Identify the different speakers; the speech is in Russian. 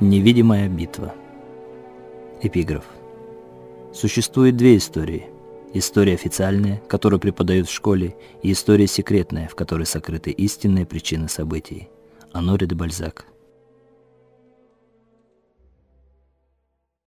Speaker 1: Невидимая битва. Эпиграф. Существует две истории. История официальная, которую преподают в школе, и история секретная, в которой сокрыты истинные причины событий. Аноре де Бальзак.